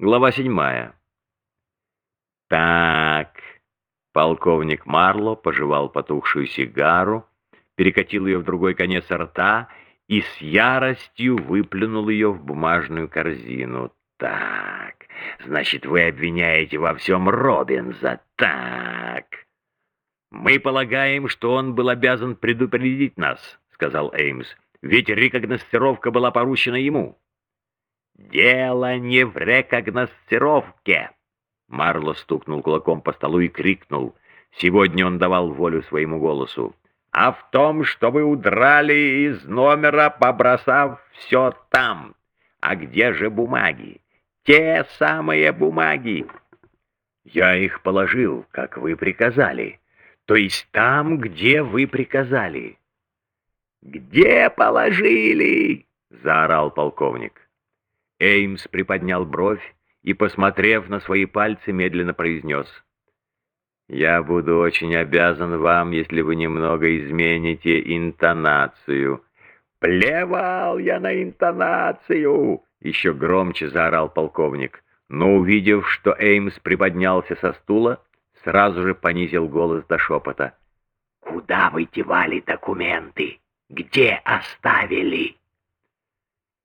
Глава седьмая. Так, полковник Марло пожевал потухшую сигару, перекатил ее в другой конец рта и с яростью выплюнул ее в бумажную корзину. Так, значит, вы обвиняете во всем Робинза. Так. Мы полагаем, что он был обязан предупредить нас, сказал Эймс, ведь рекогностировка была поручена ему. «Дело не в рекогносцировке!» Марло стукнул кулаком по столу и крикнул. Сегодня он давал волю своему голосу. «А в том, что вы удрали из номера, побросав все там. А где же бумаги? Те самые бумаги!» «Я их положил, как вы приказали. То есть там, где вы приказали». «Где положили?» — заорал полковник. Эймс приподнял бровь и, посмотрев на свои пальцы, медленно произнес. «Я буду очень обязан вам, если вы немного измените интонацию». «Плевал я на интонацию!» — еще громче заорал полковник. Но, увидев, что Эймс приподнялся со стула, сразу же понизил голос до шепота. «Куда вы девали документы? Где оставили?»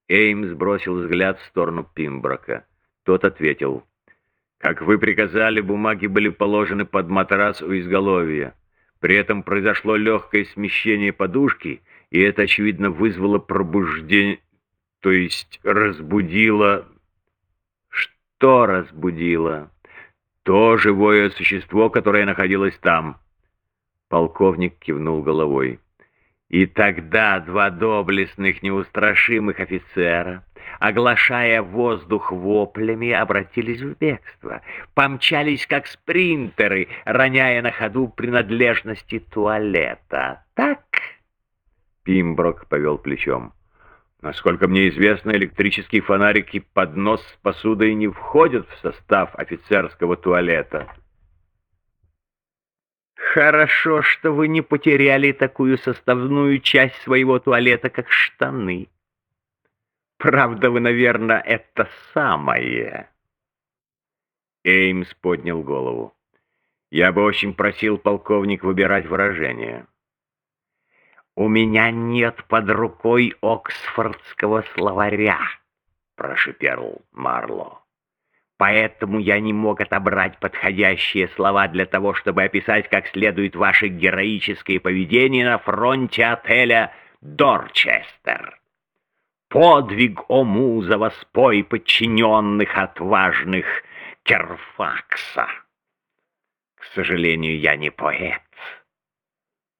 Эймс бросил взгляд в сторону Пимброка. Тот ответил. «Как вы приказали, бумаги были положены под матрас у изголовья. При этом произошло легкое смещение подушки, и это, очевидно, вызвало пробуждение... То есть разбудило... Что разбудило? То живое существо, которое находилось там». Полковник кивнул головой. И тогда два доблестных неустрашимых офицера, оглашая воздух воплями, обратились в бегство, помчались как спринтеры, роняя на ходу принадлежности туалета. Так? Пимброк повел плечом. Насколько мне известно, электрические фонарики под нос с посудой не входят в состав офицерского туалета. Хорошо, что вы не потеряли такую составную часть своего туалета, как штаны. Правда, вы, наверное, это самое. Эймс поднял голову. Я бы очень просил полковник выбирать выражение. У меня нет под рукой Оксфордского словаря, прошипел Марло. Поэтому я не мог отобрать подходящие слова для того, чтобы описать как следует ваше героическое поведение на фронте отеля «Дорчестер». Подвиг, о муза, воспой подчиненных отважных Керфакса. К сожалению, я не поэт.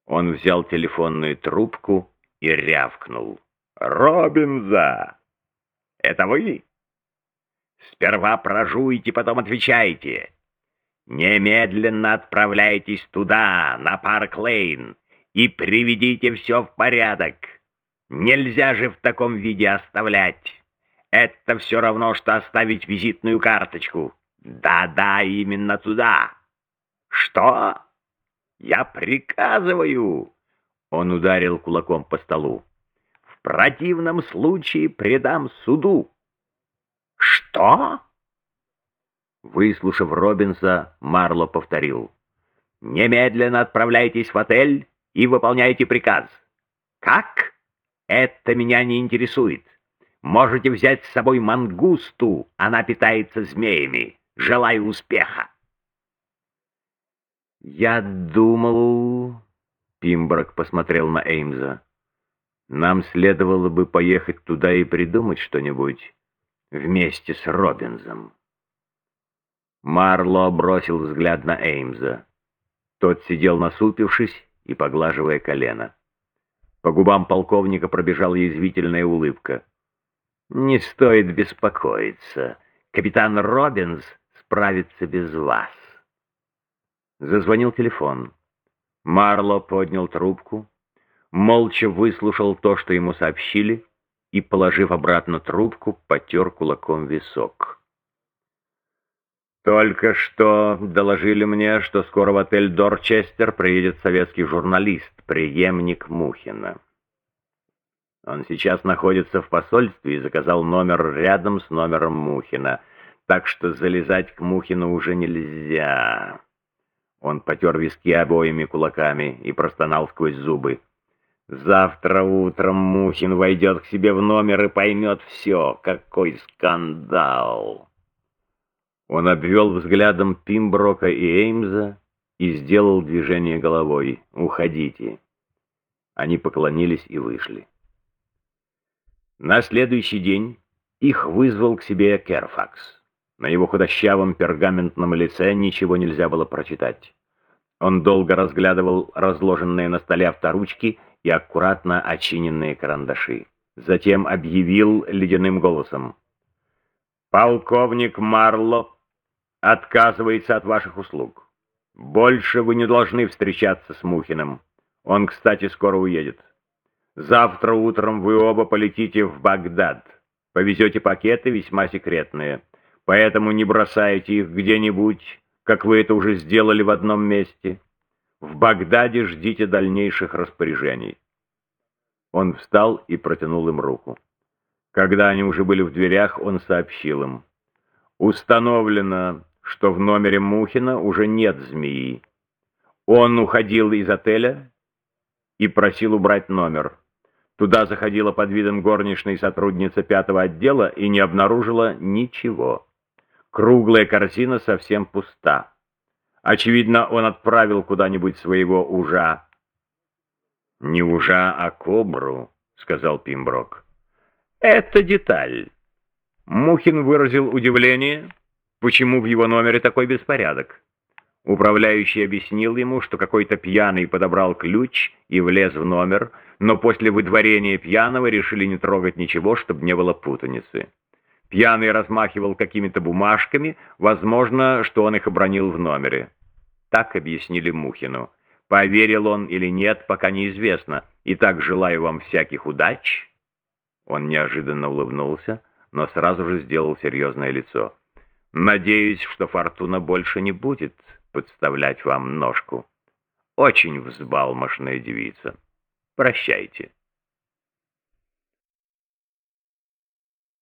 Он взял телефонную трубку и рявкнул. «Робинза! Это вы?» Сперва прожуйте, потом отвечайте. Немедленно отправляйтесь туда, на Парк-Лейн, и приведите все в порядок. Нельзя же в таком виде оставлять. Это все равно, что оставить визитную карточку. Да-да, именно туда. Что? Я приказываю. Он ударил кулаком по столу. В противном случае предам суду. «Что?» Выслушав Робинса, Марло повторил. «Немедленно отправляйтесь в отель и выполняйте приказ». «Как? Это меня не интересует. Можете взять с собой мангусту, она питается змеями. Желаю успеха». «Я думал...» — Пимброк посмотрел на Эймза. «Нам следовало бы поехать туда и придумать что-нибудь» вместе с Робинзом. Марло бросил взгляд на Эймза. Тот сидел насупившись и поглаживая колено. По губам полковника пробежала язвительная улыбка. «Не стоит беспокоиться. Капитан Робинс справится без вас». Зазвонил телефон. Марло поднял трубку, молча выслушал то, что ему сообщили, и, положив обратно трубку, потер кулаком висок. «Только что доложили мне, что скоро в отель «Дорчестер» приедет советский журналист, преемник Мухина. Он сейчас находится в посольстве и заказал номер рядом с номером Мухина. так что залезать к Мухину уже нельзя. Он потер виски обоими кулаками и простонал сквозь зубы. Завтра утром Мухин войдет к себе в номер и поймет все. Какой скандал! Он обвел взглядом Пимброка и Эймза и сделал движение головой. «Уходите». Они поклонились и вышли. На следующий день их вызвал к себе Керфакс. На его худощавом пергаментном лице ничего нельзя было прочитать. Он долго разглядывал разложенные на столе авторучки и аккуратно очиненные карандаши. Затем объявил ледяным голосом. «Полковник Марло отказывается от ваших услуг. Больше вы не должны встречаться с Мухиным. Он, кстати, скоро уедет. Завтра утром вы оба полетите в Багдад. Повезете пакеты весьма секретные. Поэтому не бросайте их где-нибудь, как вы это уже сделали в одном месте. В Багдаде ждите дальнейших распоряжений. Он встал и протянул им руку. Когда они уже были в дверях, он сообщил им. Установлено, что в номере Мухина уже нет змеи. Он уходил из отеля и просил убрать номер. Туда заходила под видом горничной сотрудница пятого отдела и не обнаружила ничего. Круглая корзина совсем пуста. Очевидно, он отправил куда-нибудь своего ужа. «Не ужа, а кобру», — сказал Пимброк. «Это деталь». Мухин выразил удивление, почему в его номере такой беспорядок. Управляющий объяснил ему, что какой-то пьяный подобрал ключ и влез в номер, но после выдворения пьяного решили не трогать ничего, чтобы не было путаницы. Пьяный размахивал какими-то бумажками, возможно, что он их обронил в номере. Так объяснили Мухину. Поверил он или нет, пока неизвестно. Итак, желаю вам всяких удач. Он неожиданно улыбнулся, но сразу же сделал серьезное лицо. Надеюсь, что фортуна больше не будет подставлять вам ножку. Очень взбалмошная девица. Прощайте.